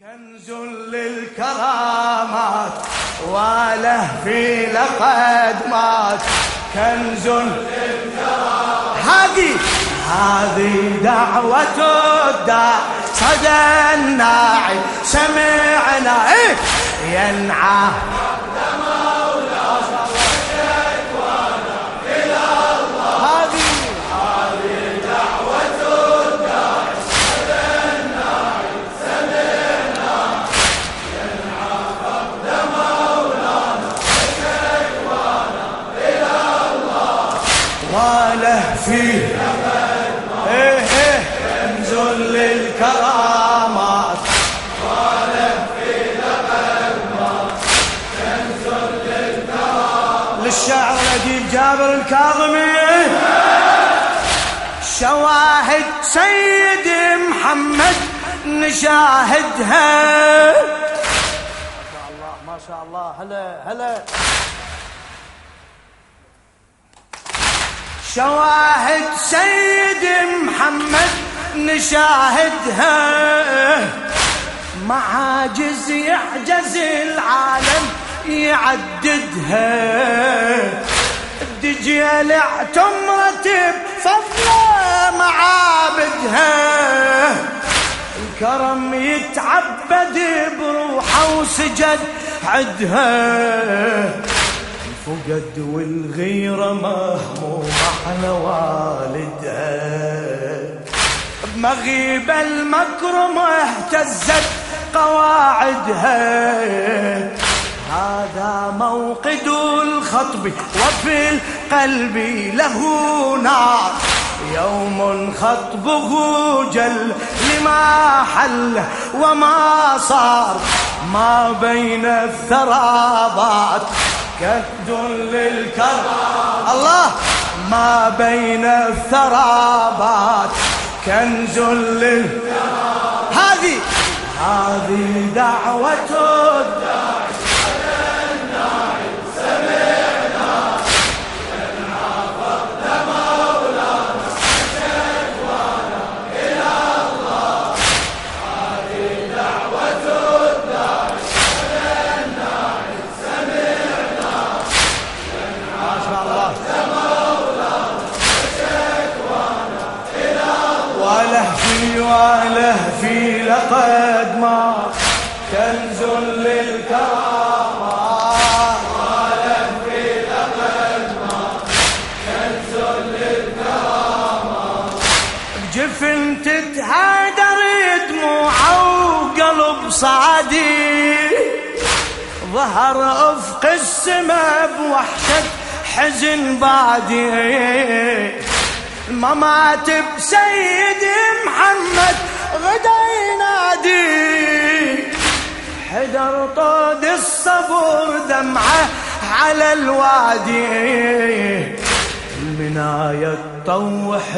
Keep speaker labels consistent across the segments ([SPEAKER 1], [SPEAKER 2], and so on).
[SPEAKER 1] كنز للكرامات وله في لقد مات. كنز للكرامات. هذه هذه دعوة الداع. صدى الناعي سمعنا. إيه؟ ينعى. فيه. إيه إيه. كنز للكرامات وله فيه كنز للكرامات للشاعر الأديب جابر الكاظمي. شواهد سيد محمد نشاهدها. ما شاء الله ما شاء الله. هلا هلا. شواهد سيد محمد نشاهدها. معاجز يعجز العالم يعددها. الدجيل اعتمرت بفضل معابدها. الكرم يتعبد بروحه وسجد عدها. الفقد والغيرة مهموم على والدها بمغيب المكرم اهتزت قواعدها. هذا موقد الخطب وفي القلب له نار. يوم خطبه جل لما حل وما صار. ما بين الثرابات كد للكرم الله! ما بين الثرابات كنز لل هذه! هذه دعوة الداعي ظهر أفق السما بوحشة حزن بادي ما مات بسيد محمد غدا ينادي. حدر طود الصبر دمعه على الوادي. المناية تطوح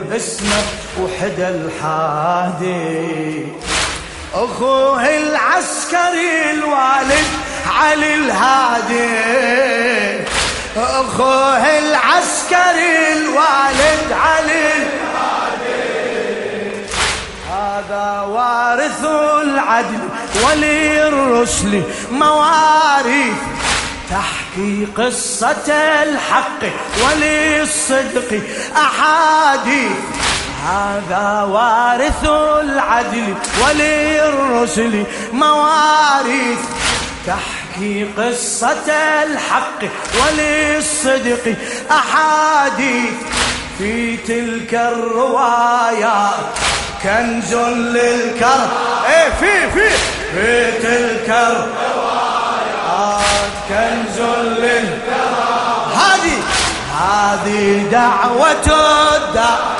[SPEAKER 1] باسمه وحدى الحادي. أخوه العسكري الوالد علي الهادي أخوه العسكري الوالد علي هذا وارث العدل ولي الرسل مواريث تحكي قصة الحق ولي الصدق أحاديث. هذا وارث العدل ولي الرسل مواريث تحكي في قصة الحق وللصدق أحاديث في تلك الروايات كنز للكر إيه في في. في تلك الروايات كنز للكر هذه هذه دعوة الدعوة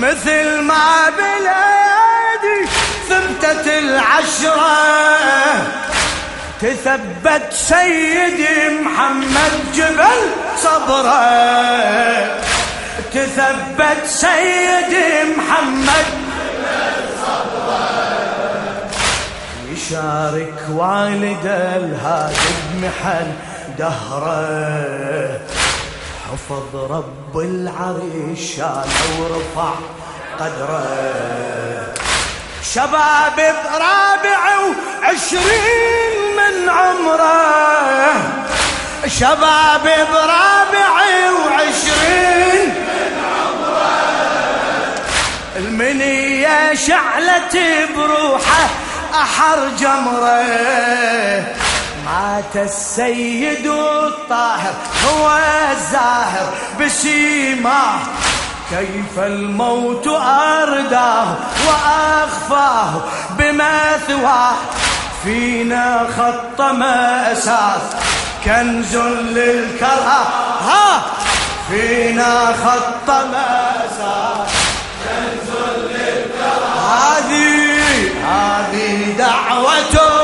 [SPEAKER 1] مثل ما بالايادي ثبتت العشرة. تثبت سيدي محمد جبل صبره تثبت سيدي محمد جبل صبره يشارك والد الهادي بمحن دهره. حفظ رب العريش شان ورفع قدره. شباب برابع وعشرين من عمره. شباب برابع وعشرين من عمره. المنية شعلت بروحه أحر جمره. مات السيد الطاهر هو الزاهر بسيماه كيف الموت أرداه وأخفاه بمثواه فينا خط أساس كنز للكره ها! فينا خط أساس كنز للكره هذه هذه دعوته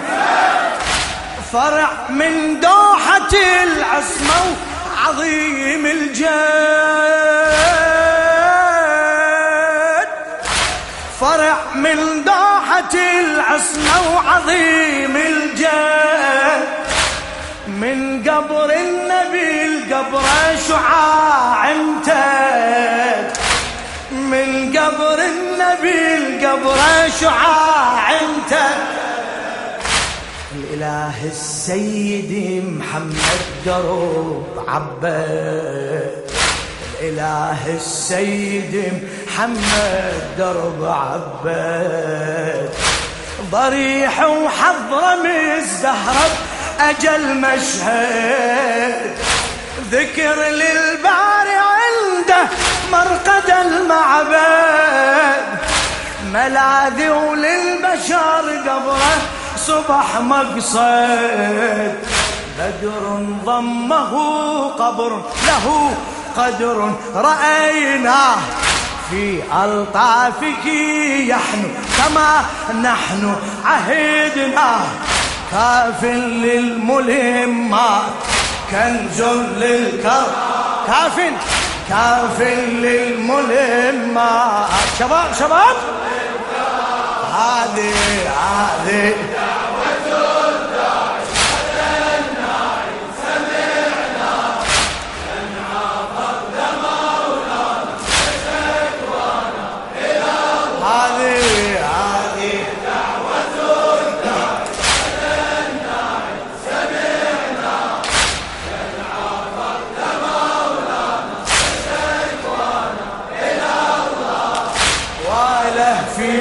[SPEAKER 1] فرع من دوحة العصمة عظيم الجد. فرع من دوحة العصمة وعظيم الجد. من قبر النبي القبر شعاع امتد من قبر النبي القبر شعاع امتد الإله السيد محمد درب عبد. الإله السيد محمد درب عبد. ضريح وحضرم الزهرة أجل مشهد. ذكر للباري عنده مرقد المعبد. ملاذي وللبشر قبره صبح مقصد. بدر ضمه قبر له قدر رأيناه في ألطافك يحنو كما نحن عهدنا. كاف للملمات كنز للكر كاف كاف للملمات شباب شباب؟ هذه هذه.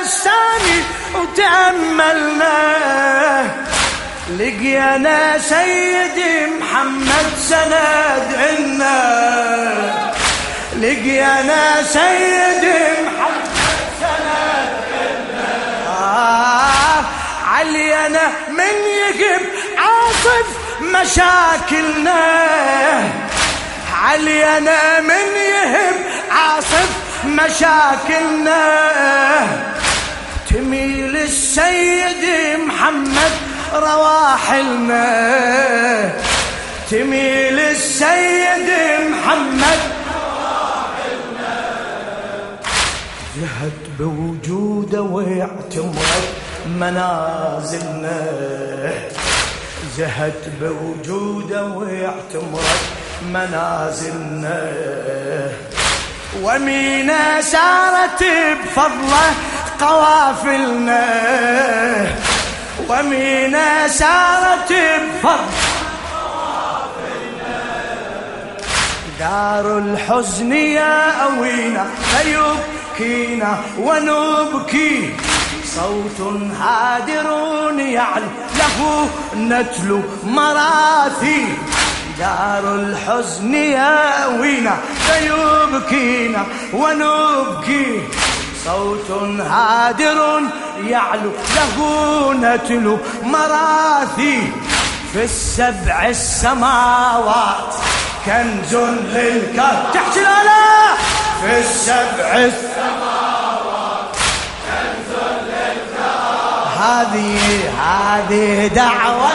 [SPEAKER 1] السامي وتأملنا. لقينا سيدي محمد سند عنا. لقينا سيد محمد سند آه علينا من يقب عاصف مشاكلنا. علينا من يهب عاصف مشاكلنا. تميل السيد محمد رواحلنا تميل السيد محمد. جهد بوجوده واعتمرت منازلنا زهت بوجوده واعتمرت منازلنا ومينا سارت بفضله قوافلنا ومينا سارت بفضله دار الحزن يا أوينا فيبكينا ونبكي. صوت هادر يعلو له نتلو مراثي. دار الحزن ياوينا فيبكينا ونبكي. صوت هادر يعلو له نتلو مراثي في السبع السماوات. كنز للكهف تحكي لا في السبع السماوات. كنز للكهف هذه هذه دعوة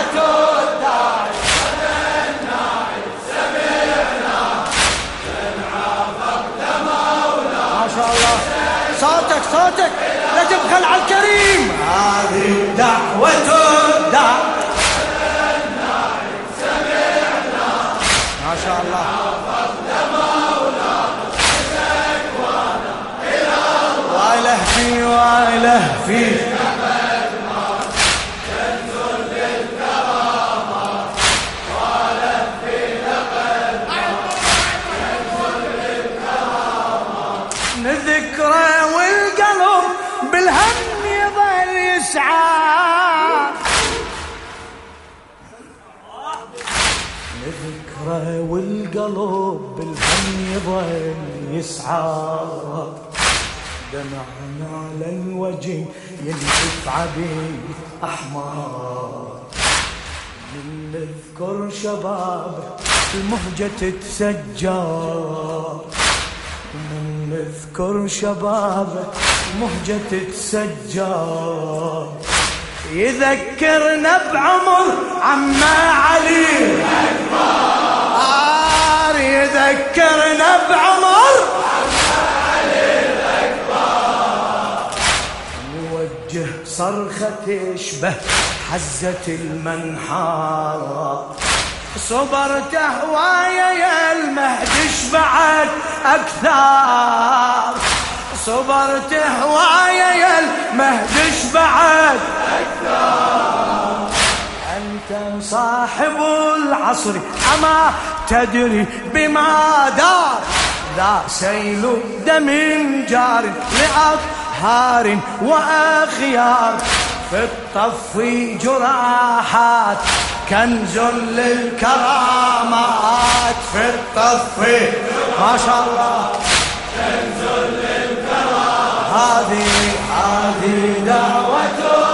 [SPEAKER 1] صوتك صوتك. لا تبخل على الكريم. هذه دعوة. الدع ما شاء الله. واله في واله في والقلب بالهم يظل يسعى. دمعنا على الوجه ينزف عبيد أحمر. من نذكر شباب المهجة تتسجر. من نذكر شباب المهجة تتسجر. يذكرنا بعمر عما علي. أكبر يذكرنا بعمر. نوجه صرخة تشبه حزة المنحار صبرت هوايا يا المهدش بعد أكثر صبرت هوايا يا المهدش بعد أكثر أنت صاحب العصر أما تدري بما دار ذا سيل دم جار لأطهار وأخيار في الطف جراحات كنز للكرامات في الطف ما شاء الله. كنز للكرامات هذه هذه دعوة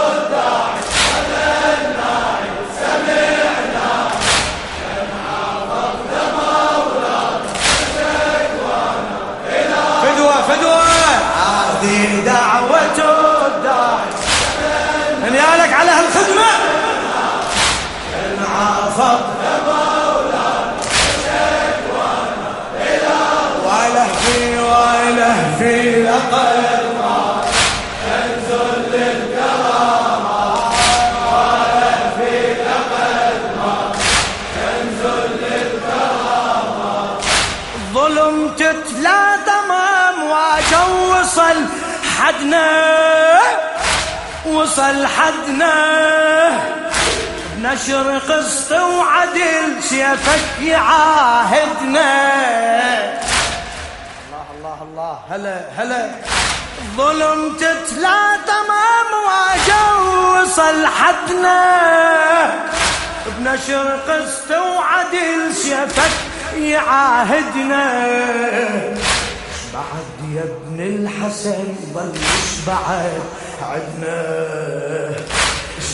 [SPEAKER 1] ظلم تتلا تمام واجه وصل حدنا. وصل حدنا. بنشر قسط وعدل سيفك يعاهدنا. الله الله الله. هلا هلا. ظلم تتلا تمام وصل حدنا. بنشر قسط وعدل سيفك يعاهدنا بعد يا ابن الحسن ظلش بعد عدنا.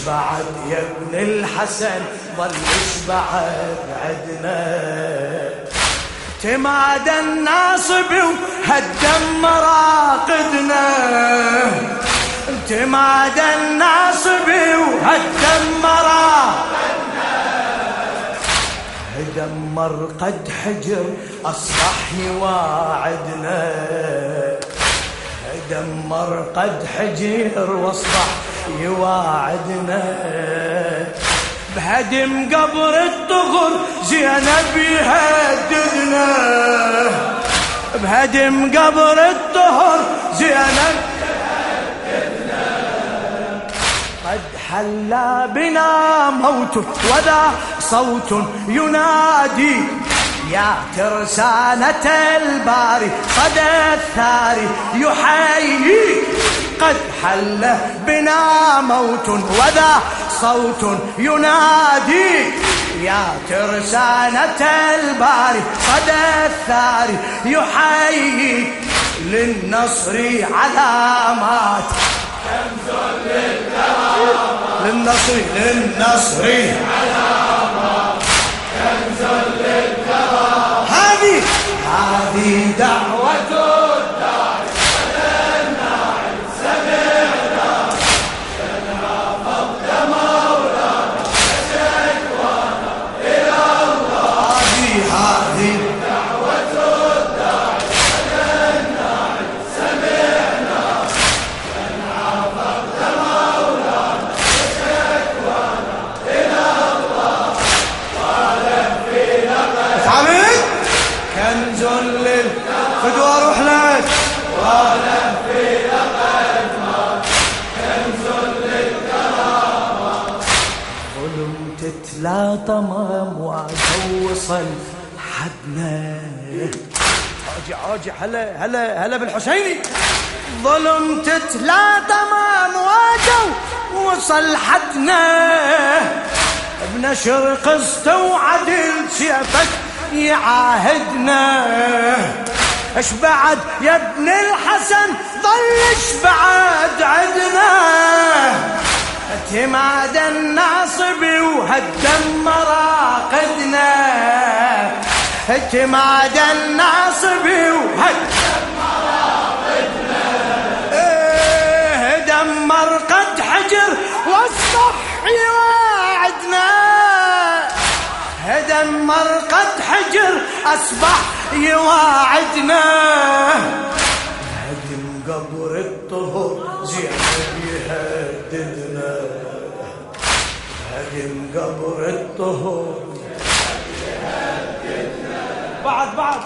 [SPEAKER 1] بعد يا ابن الحسن ظلش بعد عدنا. اعتماد الناصب وهدم مراقدنا. اعتماد الناصب وهدم مراقدنا. دمر قد حجر اصبح يواعدنا دمر قد حجر واصبح يواعدنا بهدم قبر الطغر زينب يهددنا بهدم قبر الطهر زينب قد حلا بنا موت وذا صوت ينادي يا ترسانة الباري صدى الثاري يحييك قد حل بنا موت وذا صوت ينادي يا ترسانة الباري صدى الثاري يحييك للنصر علامات كنز للكرامات للنصر للنصر علامات كنز للكرامات هذه هذه دعوة هلا هلا هلا بالحسيني. ظلم تتلا تمام واجو وصل حدنا. بنشر قصته وعدل سيفك يعاهدنا. اش بعد يا ابن الحسن؟ ظلش بعد عدنا. اعتماد الناصب وهدم مراقدنا. اعتماد الناصب وهدم مراقدنا إيه دمر قد حجر واصبح يواعدنا دمر قد حجر أصبح يواعدنا هدم قبر الطهر زين يهددنا. هدم قبر الطهر بعد بعد.